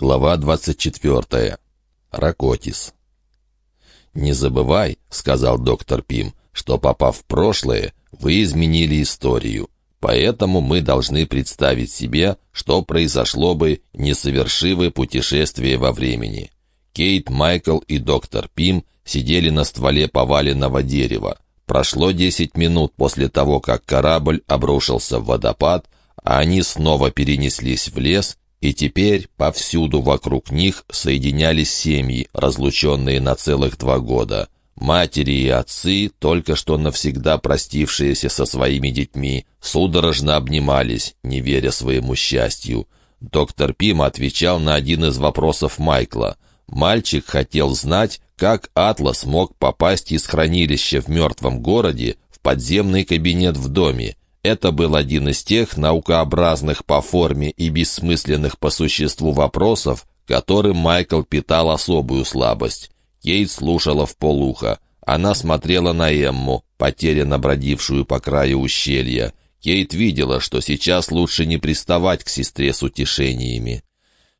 Глава 24. Ракотис. «Не забывай», — сказал доктор Пим, — «что, попав в прошлое, вы изменили историю. Поэтому мы должны представить себе, что произошло бы, не совершивы путешествие во времени». Кейт, Майкл и доктор Пим сидели на стволе поваленного дерева. Прошло десять минут после того, как корабль обрушился в водопад, а они снова перенеслись в лес и теперь повсюду вокруг них соединялись семьи, разлученные на целых два года. Матери и отцы, только что навсегда простившиеся со своими детьми, судорожно обнимались, не веря своему счастью. Доктор Пим отвечал на один из вопросов Майкла. Мальчик хотел знать, как Атлас мог попасть из хранилища в мертвом городе в подземный кабинет в доме. Это был один из тех наукообразных по форме и бессмысленных по существу вопросов, которым Майкл питал особую слабость. Кейт слушала в полухо. Она смотрела на Эмму, потерянно бродившую по краю ущелья. Кейт видела, что сейчас лучше не приставать к сестре с утешениями.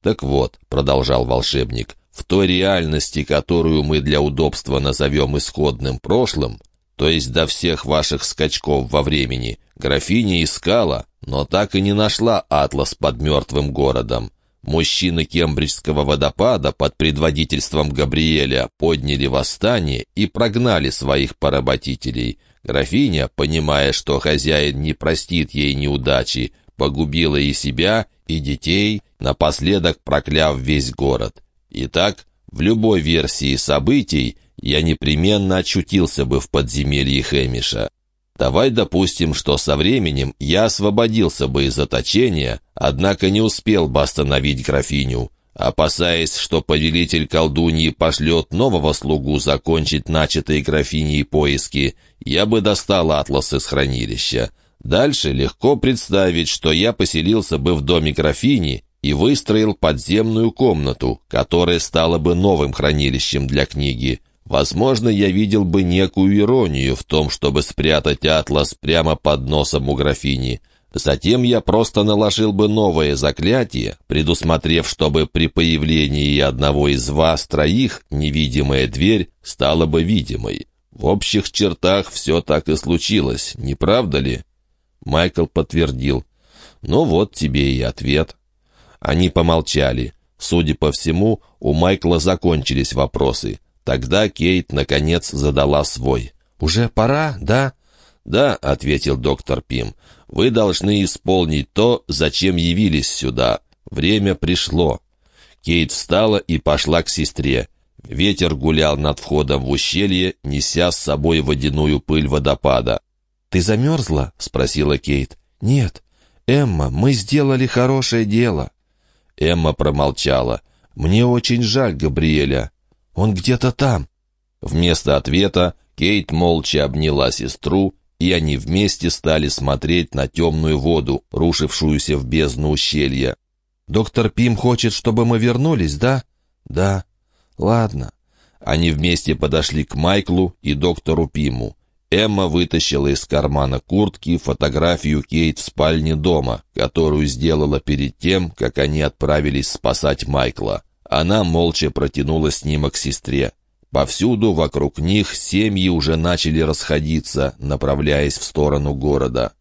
«Так вот», — продолжал волшебник, — «в той реальности, которую мы для удобства назовем исходным прошлым, то есть до всех ваших скачков во времени, графиня искала, но так и не нашла атлас под мертвым городом. Мужчины Кембриджского водопада под предводительством Габриэля подняли восстание и прогнали своих поработителей. Графиня, понимая, что хозяин не простит ей неудачи, погубила и себя, и детей, напоследок прокляв весь город. Итак, в любой версии событий я непременно очутился бы в подземелье Хэмиша. Давай допустим, что со временем я освободился бы из заточения, однако не успел бы остановить графиню. Опасаясь, что повелитель колдуньи пошлет нового слугу закончить начатые графиней поиски, я бы достал атлас из хранилища. Дальше легко представить, что я поселился бы в доме графини и выстроил подземную комнату, которая стала бы новым хранилищем для книги. Возможно, я видел бы некую иронию в том, чтобы спрятать атлас прямо под носом у графини. Затем я просто наложил бы новое заклятие, предусмотрев, чтобы при появлении одного из вас троих невидимая дверь стала бы видимой. В общих чертах все так и случилось, не правда ли?» Майкл подтвердил. «Ну вот тебе и ответ». Они помолчали. Судя по всему, у Майкла закончились вопросы. Тогда Кейт, наконец, задала свой. «Уже пора, да?» «Да», — ответил доктор Пим. «Вы должны исполнить то, зачем явились сюда. Время пришло». Кейт встала и пошла к сестре. Ветер гулял над входом в ущелье, неся с собой водяную пыль водопада. «Ты замерзла?» — спросила Кейт. «Нет. Эмма, мы сделали хорошее дело». Эмма промолчала. «Мне очень жаль Габриэля. Он где-то там». Вместо ответа Кейт молча обняла сестру, и они вместе стали смотреть на темную воду, рушившуюся в бездну ущелья. «Доктор Пим хочет, чтобы мы вернулись, да?» «Да». «Ладно». Они вместе подошли к Майклу и доктору Пиму. Эмма вытащила из кармана куртки фотографию Кейт в спальне дома, которую сделала перед тем, как они отправились спасать Майкла. Она молча протянула снимок сестре. Повсюду вокруг них семьи уже начали расходиться, направляясь в сторону города.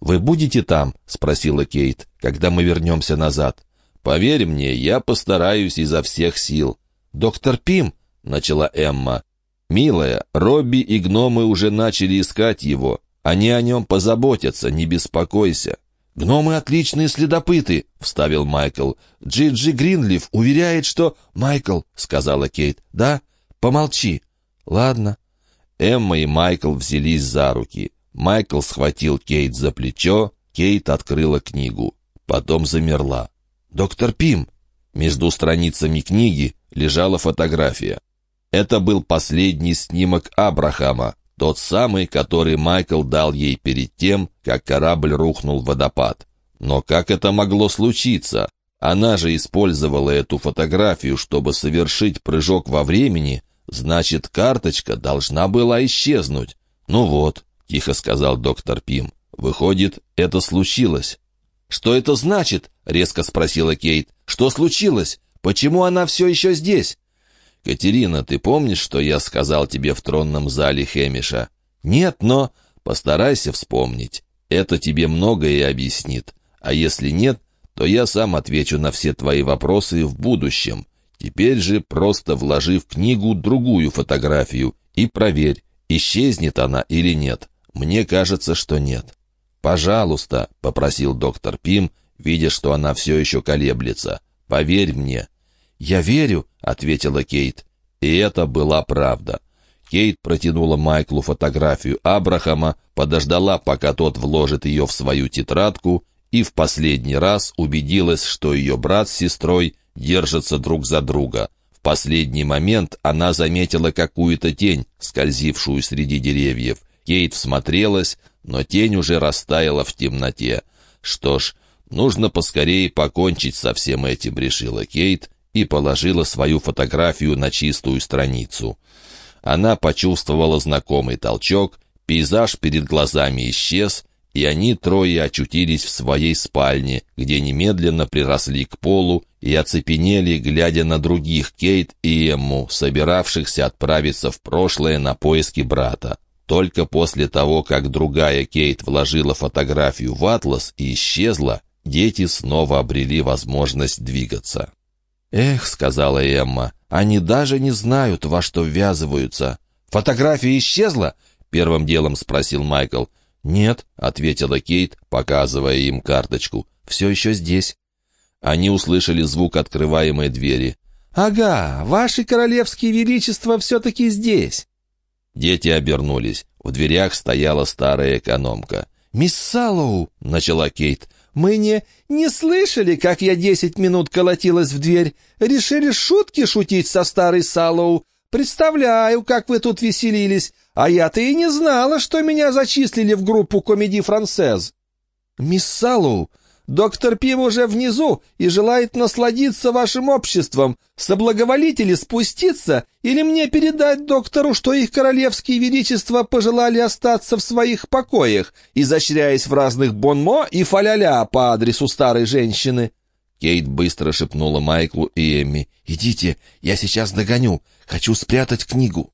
«Вы будете там?» — спросила Кейт, — «когда мы вернемся назад». «Поверь мне, я постараюсь изо всех сил». «Доктор Пим?» — начала Эмма. «Милая, Робби и гномы уже начали искать его. Они о нем позаботятся, не беспокойся». «Гномы — отличные следопыты», — вставил Майкл. «Джиджи Гринлиф уверяет, что...» «Майкл», — сказала Кейт. «Да? Помолчи». «Ладно». Эмма и Майкл взялись за руки. Майкл схватил Кейт за плечо, Кейт открыла книгу. Потом замерла. «Доктор Пим!» Между страницами книги лежала фотография. Это был последний снимок Абрахама, тот самый, который Майкл дал ей перед тем, как корабль рухнул в водопад. Но как это могло случиться? Она же использовала эту фотографию, чтобы совершить прыжок во времени, значит, карточка должна была исчезнуть. «Ну вот», — тихо сказал доктор Пим, — «выходит, это случилось». «Что это значит?» — резко спросила Кейт. «Что случилось? Почему она все еще здесь?» «Катерина, ты помнишь, что я сказал тебе в тронном зале Хемиша?» «Нет, но...» «Постарайся вспомнить. Это тебе многое объяснит. А если нет, то я сам отвечу на все твои вопросы в будущем. Теперь же просто вложи в книгу другую фотографию и проверь, исчезнет она или нет. Мне кажется, что нет». «Пожалуйста», — попросил доктор Пим, видя, что она все еще колеблется. «Поверь мне». «Я верю», — ответила Кейт. И это была правда. Кейт протянула Майклу фотографию Абрахама, подождала, пока тот вложит ее в свою тетрадку, и в последний раз убедилась, что ее брат с сестрой держатся друг за друга. В последний момент она заметила какую-то тень, скользившую среди деревьев. Кейт всмотрелась, но тень уже растаяла в темноте. Что ж, нужно поскорее покончить со всем этим, решила Кейт и положила свою фотографию на чистую страницу. Она почувствовала знакомый толчок, пейзаж перед глазами исчез, и они трое очутились в своей спальне, где немедленно приросли к полу и оцепенели, глядя на других Кейт и Эмму, собиравшихся отправиться в прошлое на поиски брата. Только после того, как другая Кейт вложила фотографию в атлас и исчезла, дети снова обрели возможность двигаться. «Эх», — сказала Эмма, — «они даже не знают, во что ввязываются». «Фотография исчезла?» — первым делом спросил Майкл. «Нет», — ответила Кейт, показывая им карточку. «Все еще здесь». Они услышали звук открываемой двери. «Ага, ваше королевские величество все-таки здесь». Дети обернулись. В дверях стояла старая экономка. «Мисс Саллоу», — начала Кейт, — «мы не... не слышали, как я десять минут колотилась в дверь. Решили шутки шутить со старой Саллоу. Представляю, как вы тут веселились. А я-то и не знала, что меня зачислили в группу комедий францез». «Мисс Саллоу, доктор Пим уже внизу и желает насладиться вашим обществом. Соблаговолите ли спуститься или мне передать доктору, что их королевские величества пожелали остаться в своих покоях, изощряясь в разных бонмо и фаляля по адресу старой женщины?» Кейт быстро шепнула Майклу и Эмми. «Идите, я сейчас догоню. Хочу спрятать книгу».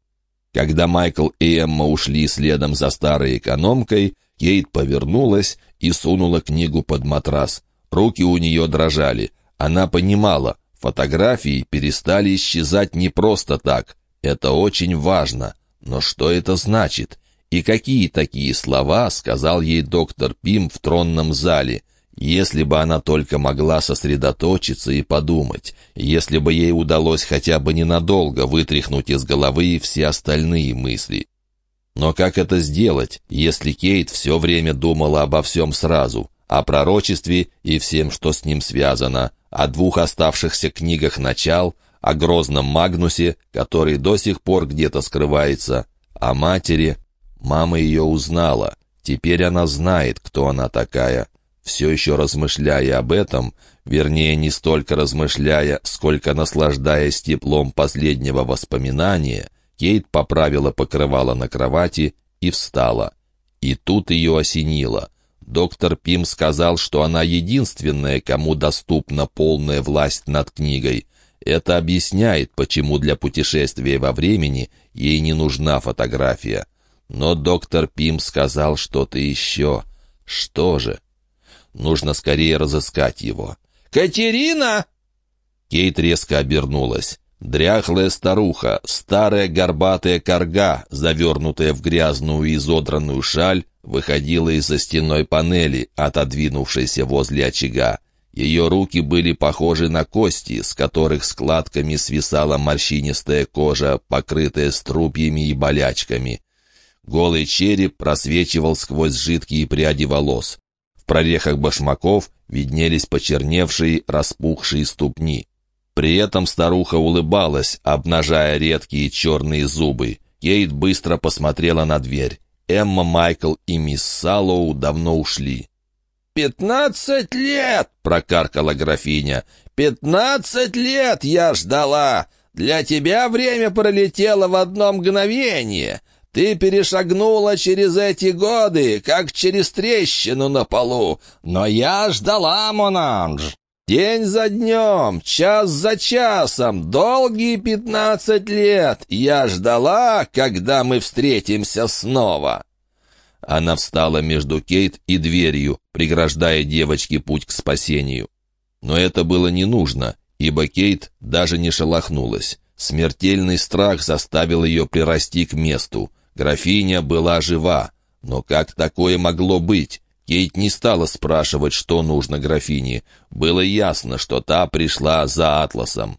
Когда Майкл и Эмма ушли следом за старой экономкой, Кейт повернулась и сунула книгу под матрас. Руки у нее дрожали. Она понимала, фотографии перестали исчезать не просто так. Это очень важно. Но что это значит? И какие такие слова сказал ей доктор Пим в тронном зале? Если бы она только могла сосредоточиться и подумать, если бы ей удалось хотя бы ненадолго вытряхнуть из головы все остальные мысли. Но как это сделать, если Кейт все время думала обо всем сразу, о пророчестве и всем, что с ним связано, о двух оставшихся книгах начал, о грозном Магнусе, который до сих пор где-то скрывается, о матери. Мама ее узнала, теперь она знает, кто она такая. Все еще размышляя об этом, вернее, не столько размышляя, сколько наслаждаясь теплом последнего воспоминания, Кейт поправила покрывало на кровати и встала. И тут ее осенило. Доктор Пим сказал, что она единственная, кому доступна полная власть над книгой. Это объясняет, почему для путешествия во времени ей не нужна фотография. Но доктор Пим сказал что-то еще. Что же? Нужно скорее разыскать его. «Катерина!» Кейт резко обернулась. Дряхлая старуха, старая горбатая корга, завернутая в грязную и изодранную шаль, выходила из-за стенной панели, отодвинувшейся возле очага. Ее руки были похожи на кости, с которых складками свисала морщинистая кожа, покрытая струпьями и болячками. Голый череп просвечивал сквозь жидкие пряди волос. В прорехах башмаков виднелись почерневшие, распухшие ступни. При этом старуха улыбалась, обнажая редкие черные зубы. Кейт быстро посмотрела на дверь. Эмма, Майкл и мисс Саллоу давно ушли. «Пятнадцать лет!» — прокаркала графиня. «Пятнадцать лет я ждала! Для тебя время пролетело в одно мгновение. Ты перешагнула через эти годы, как через трещину на полу. Но я ждала, Монанж. День за днем, час за часом, долгие пятнадцать лет я ждала, когда мы встретимся снова». Она встала между Кейт и дверью, преграждая девочке путь к спасению. Но это было не нужно, ибо Кейт даже не шелохнулась. Смертельный страх заставил ее прирасти к месту. Графиня была жива. Но как такое могло быть? Кейт не стала спрашивать, что нужно графине. Было ясно, что та пришла за атласом.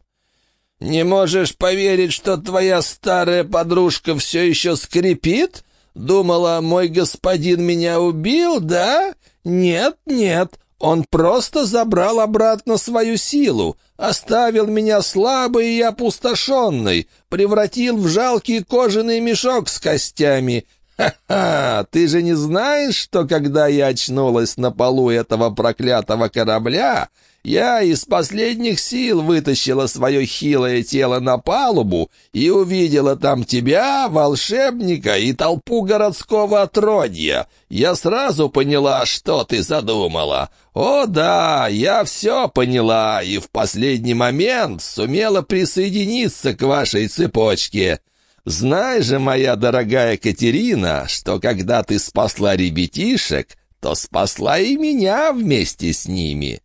«Не можешь поверить, что твоя старая подружка все еще скрипит? Думала, мой господин меня убил, да? Нет, нет, он просто забрал обратно свою силу, оставил меня слабой и опустошенной, превратил в жалкий кожаный мешок с костями. Ха-ха! Ты же не знаешь, что когда я очнулась на полу этого проклятого корабля, я из последних сил вытащила свое хилое тело на палубу и увидела там тебя, волшебника и толпу городского отродья. Я сразу поняла, что ты задумала. О да, я все поняла и в последний момент сумела присоединиться к вашей цепочке. Знай же, моя дорогая Катерина, что когда ты спасла ребятишек, то спасла и меня вместе с ними».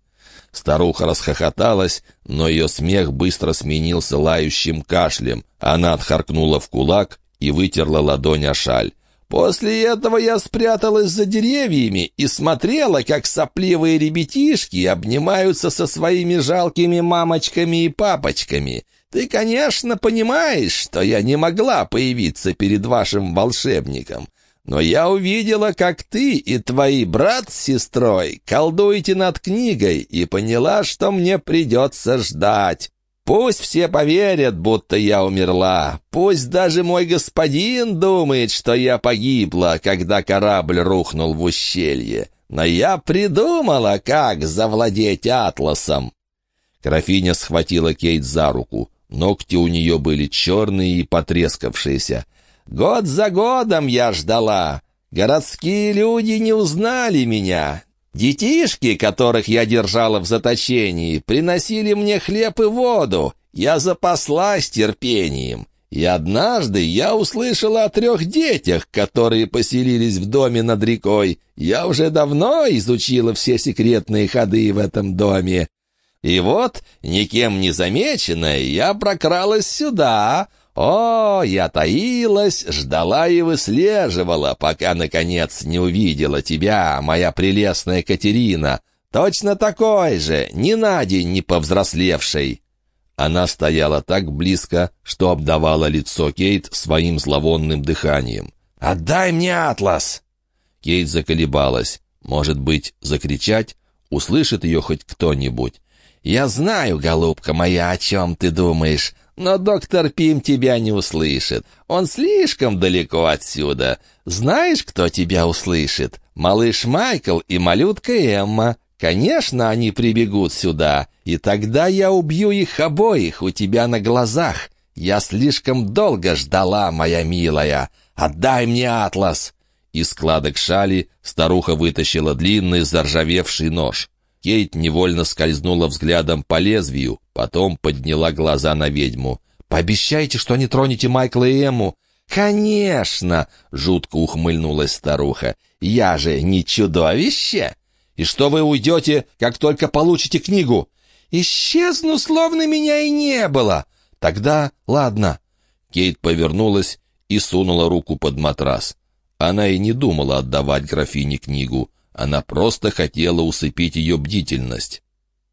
Старуха расхохоталась, но ее смех быстро сменился лающим кашлем. Она отхаркнула в кулак и вытерла ладонь о шаль. После этого я спряталась за деревьями и смотрела, как сопливые ребятишки обнимаются со своими жалкими мамочками и папочками. Ты, конечно, понимаешь, что я не могла появиться перед вашим волшебником. Но я увидела, как ты и твои брат с сестрой колдуете над книгой и поняла, что мне придется ждать. Пусть все поверят, будто я умерла. Пусть даже мой господин думает, что я погибла, когда корабль рухнул в ущелье. Но я придумала, как завладеть атласом». Графиня схватила Кейт за руку. Ногти у нее были черные и потрескавшиеся. Год за годом я ждала. Городские люди не узнали меня. Детишки, которых я держала в заточении, приносили мне хлеб и воду. Я запаслась терпением. И однажды я услышала о трех детях, которые поселились в доме над рекой. Я уже давно изучила все секретные ходы в этом доме. И вот, никем не замеченная, я прокралась сюда, о, я таилась, ждала и выслеживала, пока, наконец, не увидела тебя, моя прелестная Катерина. Точно такой же, ни на день не повзрослевшей. Она стояла так близко, что обдавала лицо Кейт своим зловонным дыханием. «Отдай мне атлас!» Кейт заколебалась. Может быть, закричать? Услышит ее хоть кто-нибудь. «Я знаю, голубка моя, о чем ты думаешь. Но доктор Пим тебя не услышит. Он слишком далеко отсюда. Знаешь, кто тебя услышит? Малыш Майкл и малютка Эмма. Конечно, они прибегут сюда, и тогда я убью их обоих у тебя на глазах. Я слишком долго ждала, моя милая. Отдай мне атлас!» Из складок шали старуха вытащила длинный заржавевший нож. Кейт невольно скользнула взглядом по лезвию, потом подняла глаза на ведьму. «Пообещайте, что не тронете Майкла и Эмму!» «Конечно!» — жутко ухмыльнулась старуха. «Я же не чудовище!» «И что вы уйдете, как только получите книгу?» «Исчезну, словно меня и не было!» «Тогда ладно». Кейт повернулась и сунула руку под матрас. Она и не думала отдавать графине книгу. Она просто хотела усыпить ее бдительность.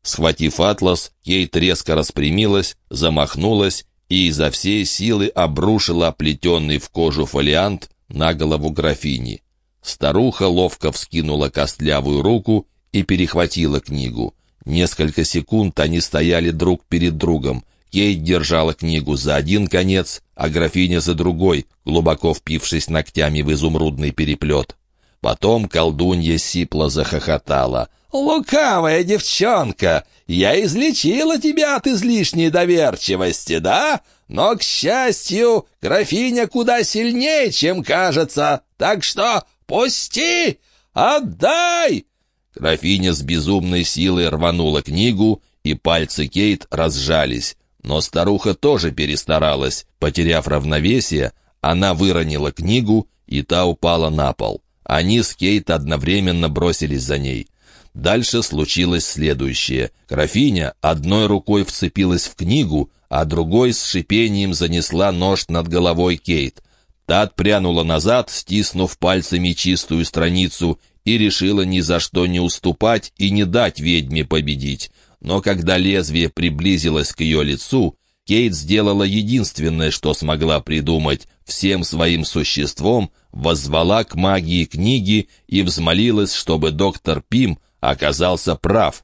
Схватив атлас, Кейт резко распрямилась, замахнулась и изо всей силы обрушила оплетенный в кожу фолиант на голову графини. Старуха ловко вскинула костлявую руку и перехватила книгу. Несколько секунд они стояли друг перед другом. Кейт держала книгу за один конец, а графиня за другой, глубоко впившись ногтями в изумрудный переплет. Потом колдунья сипло захохотала. «Лукавая девчонка! Я излечила тебя от излишней доверчивости, да? Но, к счастью, графиня куда сильнее, чем кажется, так что пусти! Отдай!» Графиня с безумной силой рванула книгу, и пальцы Кейт разжались. Но старуха тоже перестаралась. Потеряв равновесие, она выронила книгу, и та упала на пол. Они с Кейт одновременно бросились за ней. Дальше случилось следующее. Графиня одной рукой вцепилась в книгу, а другой с шипением занесла нож над головой Кейт. Та отпрянула назад, стиснув пальцами чистую страницу, и решила ни за что не уступать и не дать ведьме победить. Но когда лезвие приблизилось к ее лицу, Кейт сделала единственное, что смогла придумать, всем своим существом воззвала к магии книги и взмолилась, чтобы доктор Пим оказался прав.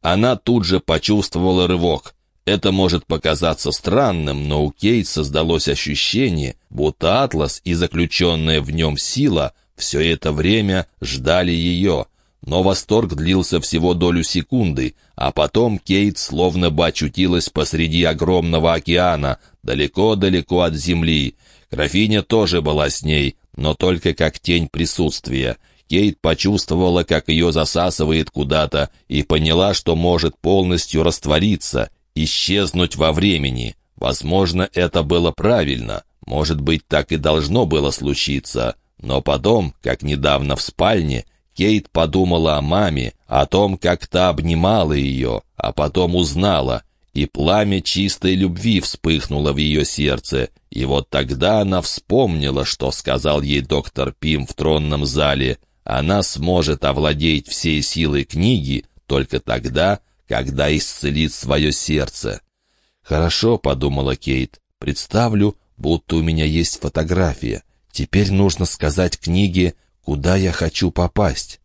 Она тут же почувствовала рывок. Это может показаться странным, но у Кейт создалось ощущение, будто Атлас и заключенная в нем сила все это время ждали ее. Но восторг длился всего долю секунды, а потом Кейт словно бы очутилась посреди огромного океана, далеко-далеко от земли. Графиня тоже была с ней, но только как тень присутствия. Кейт почувствовала, как ее засасывает куда-то, и поняла, что может полностью раствориться, исчезнуть во времени. Возможно, это было правильно. Может быть, так и должно было случиться. Но потом, как недавно в спальне, Кейт подумала о маме, о том, как та обнимала ее, а потом узнала, и пламя чистой любви вспыхнуло в ее сердце, и вот тогда она вспомнила, что сказал ей доктор Пим в тронном зале. Она сможет овладеть всей силой книги только тогда, когда исцелит свое сердце. «Хорошо», — подумала Кейт, — «представлю, будто у меня есть фотография. Теперь нужно сказать книге, куда я хочу попасть».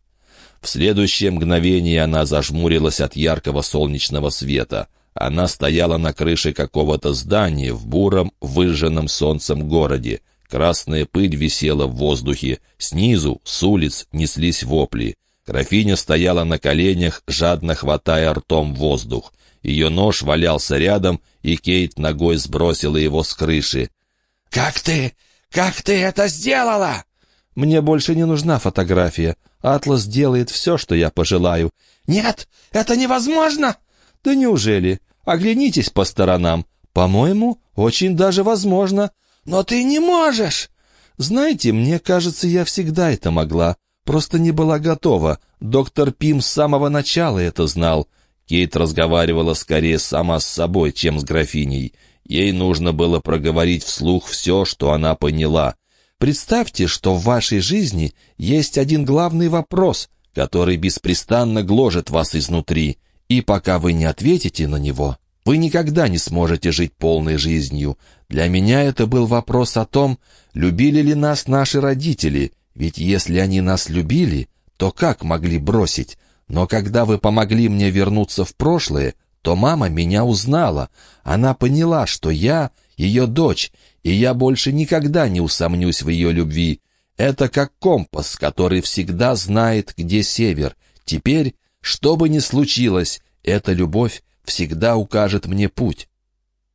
В следующее мгновение она зажмурилась от яркого солнечного света. Она стояла на крыше какого-то здания в буром, выжженном солнцем городе. Красная пыль висела в воздухе. Снизу, с улиц, неслись вопли. Графиня стояла на коленях, жадно хватая ртом воздух. Ее нож валялся рядом, и Кейт ногой сбросила его с крыши. «Как ты? Как ты это сделала?» Мне больше не нужна фотография. Атлас делает все, что я пожелаю. Нет, это невозможно. Да неужели? Оглянитесь по сторонам. По-моему, очень даже возможно. Но ты не можешь. Знаете, мне кажется, я всегда это могла. Просто не была готова. Доктор Пим с самого начала это знал. Кейт разговаривала скорее сама с собой, чем с графиней. Ей нужно было проговорить вслух все, что она поняла. Представьте, что в вашей жизни есть один главный вопрос, который беспрестанно гложет вас изнутри, и пока вы не ответите на него, вы никогда не сможете жить полной жизнью. Для меня это был вопрос о том, любили ли нас наши родители, ведь если они нас любили, то как могли бросить? Но когда вы помогли мне вернуться в прошлое, то мама меня узнала. Она поняла, что я ее дочь, и я больше никогда не усомнюсь в ее любви. Это как компас, который всегда знает, где север. Теперь, что бы ни случилось, эта любовь всегда укажет мне путь».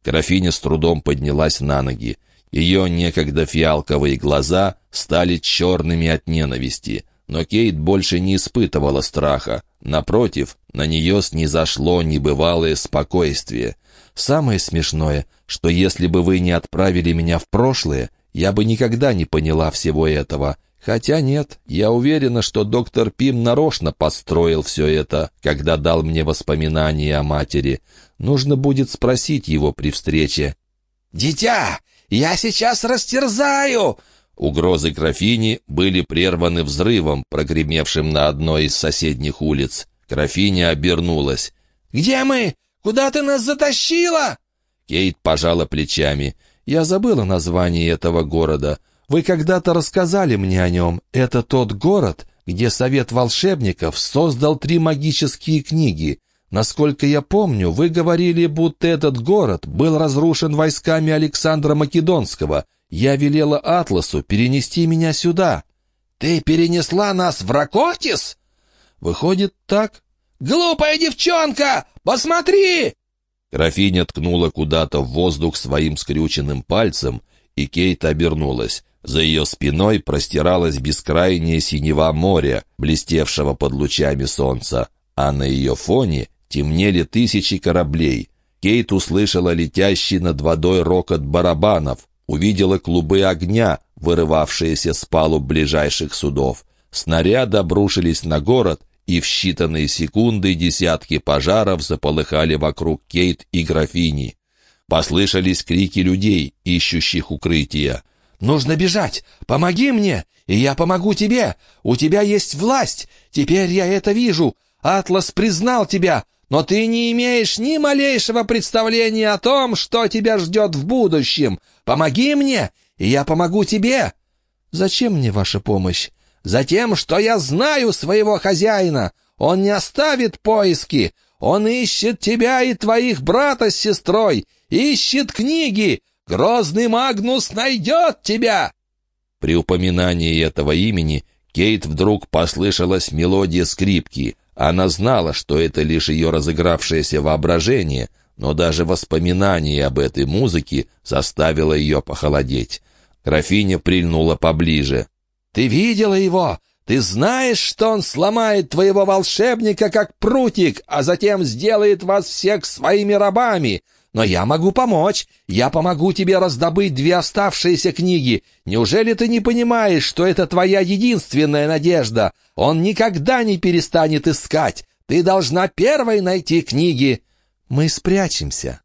Графиня с трудом поднялась на ноги. Ее некогда фиалковые глаза стали черными от ненависти. Но Кейт больше не испытывала страха. Напротив, на нее снизошло небывалое спокойствие. Самое смешное, что если бы вы не отправили меня в прошлое, я бы никогда не поняла всего этого. Хотя нет, я уверена, что доктор Пим нарочно построил все это, когда дал мне воспоминания о матери. Нужно будет спросить его при встрече. «Дитя, я сейчас растерзаю!» Угрозы графини были прерваны взрывом, прогремевшим на одной из соседних улиц. Графиня обернулась. «Где мы? Куда ты нас затащила?» Кейт пожала плечами. «Я забыла название этого города. Вы когда-то рассказали мне о нем. Это тот город, где Совет волшебников создал три магические книги. Насколько я помню, вы говорили, будто этот город был разрушен войсками Александра Македонского. Я велела Атласу перенести меня сюда». «Ты перенесла нас в Ракотис?» «Выходит так. Глупая девчонка! Посмотри!» Графиня ткнула куда-то в воздух своим скрюченным пальцем, и Кейт обернулась. За ее спиной простиралось бескрайнее синева моря, блестевшего под лучами солнца, а на ее фоне темнели тысячи кораблей. Кейт услышала летящий над водой рокот барабанов, увидела клубы огня, вырывавшиеся с палуб ближайших судов. Снаряды обрушились на город, и в считанные секунды десятки пожаров заполыхали вокруг Кейт и графини. Послышались крики людей, ищущих укрытия. «Нужно бежать! Помоги мне, и я помогу тебе! У тебя есть власть! Теперь я это вижу! Атлас признал тебя, но ты не имеешь ни малейшего представления о том, что тебя ждет в будущем! Помоги мне, и я помогу тебе!» «Зачем мне ваша помощь?» Затем, что я знаю своего хозяина. Он не оставит поиски. Он ищет тебя и твоих брата с сестрой. Ищет книги. Грозный Магнус найдет тебя!» При упоминании этого имени Кейт вдруг послышалась мелодия скрипки. Она знала, что это лишь ее разыгравшееся воображение, но даже воспоминание об этой музыке заставило ее похолодеть. Графиня прильнула поближе. Ты видела его? Ты знаешь, что он сломает твоего волшебника как прутик, а затем сделает вас всех своими рабами. Но я могу помочь. Я помогу тебе раздобыть две оставшиеся книги. Неужели ты не понимаешь, что это твоя единственная надежда? Он никогда не перестанет искать. Ты должна первой найти книги. Мы спрячемся».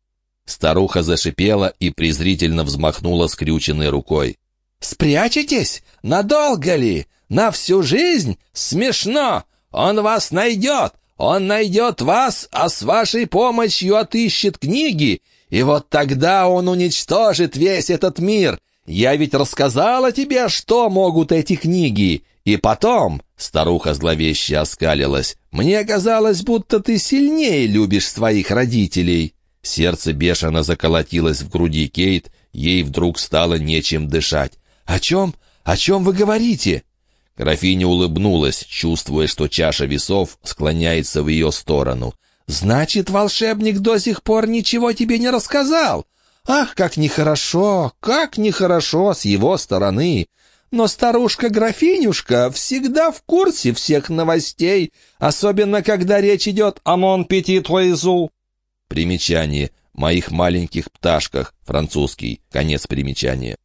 Старуха зашипела и презрительно взмахнула скрюченной рукой. «Спрячетесь? Надолго ли? На всю жизнь? Смешно! Он вас найдет! Он найдет вас, а с вашей помощью отыщет книги, и вот тогда он уничтожит весь этот мир. Я ведь рассказала тебе, что могут эти книги. И потом, — старуха зловеще оскалилась, — мне казалось, будто ты сильнее любишь своих родителей». Сердце бешено заколотилось в груди Кейт, ей вдруг стало нечем дышать. «О чем? О чем вы говорите?» Графиня улыбнулась, чувствуя, что чаша весов склоняется в ее сторону. «Значит, волшебник до сих пор ничего тебе не рассказал? Ах, как нехорошо, как нехорошо с его стороны! Но старушка-графинюшка всегда в курсе всех новостей, особенно когда речь идет о Мон Уэйзу». Примечание. «Моих маленьких пташках», французский, конец примечания.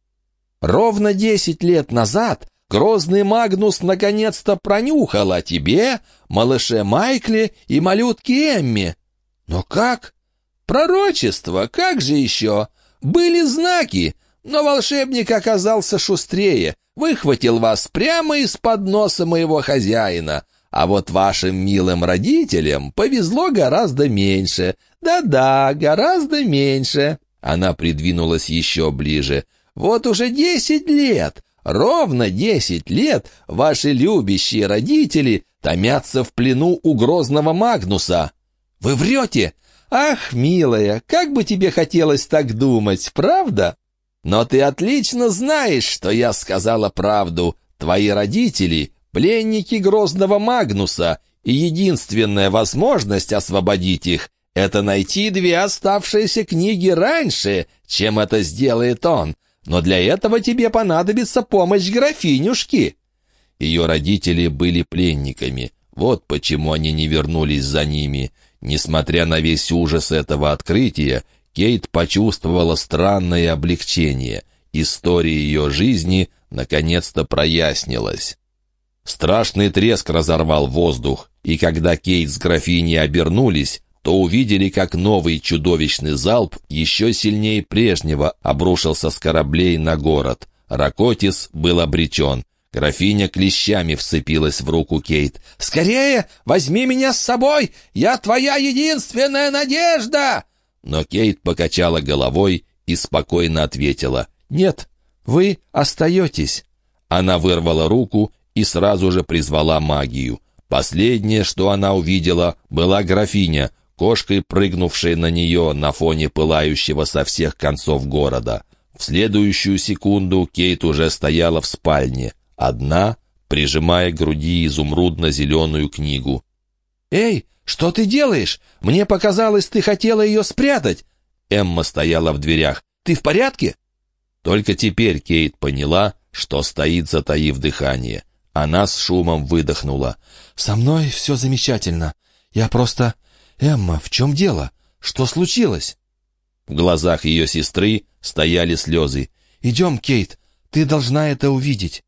Ровно десять лет назад грозный Магнус наконец-то пронюхал о тебе, малыше Майкле и малютке Эмме. Но как? Пророчество, как же еще? Были знаки, но волшебник оказался шустрее, выхватил вас прямо из-под носа моего хозяина. А вот вашим милым родителям повезло гораздо меньше. Да-да, гораздо меньше. Она придвинулась еще ближе. Вот уже десять лет, ровно десять лет ваши любящие родители томятся в плену у грозного Магнуса. Вы врете? Ах, милая, как бы тебе хотелось так думать, правда? Но ты отлично знаешь, что я сказала правду. Твои родители — пленники грозного Магнуса, и единственная возможность освободить их — это найти две оставшиеся книги раньше, чем это сделает он. Но для этого тебе понадобится помощь графинюшки». Ее родители были пленниками. Вот почему они не вернулись за ними. Несмотря на весь ужас этого открытия, Кейт почувствовала странное облегчение. История ее жизни наконец-то прояснилась. Страшный треск разорвал воздух, и когда Кейт с графиней обернулись, то увидели, как новый чудовищный залп еще сильнее прежнего обрушился с кораблей на город. Ракотис был обречен. Графиня клещами вцепилась в руку Кейт. «Скорее, возьми меня с собой! Я твоя единственная надежда!» Но Кейт покачала головой и спокойно ответила. «Нет, вы остаетесь». Она вырвала руку и сразу же призвала магию. Последнее, что она увидела, была графиня, кошкой прыгнувшей на нее на фоне пылающего со всех концов города. В следующую секунду Кейт уже стояла в спальне, одна, прижимая к груди изумрудно-зеленую книгу. «Эй, «Что ты делаешь? Мне показалось, ты хотела ее спрятать!» Эмма стояла в дверях. «Ты в порядке?» Только теперь Кейт поняла, что стоит, затаив дыхание. Она с шумом выдохнула. «Со мной все замечательно. Я просто... Эмма, в чем дело? Что случилось?» В глазах ее сестры стояли слезы. «Идем, Кейт, ты должна это увидеть».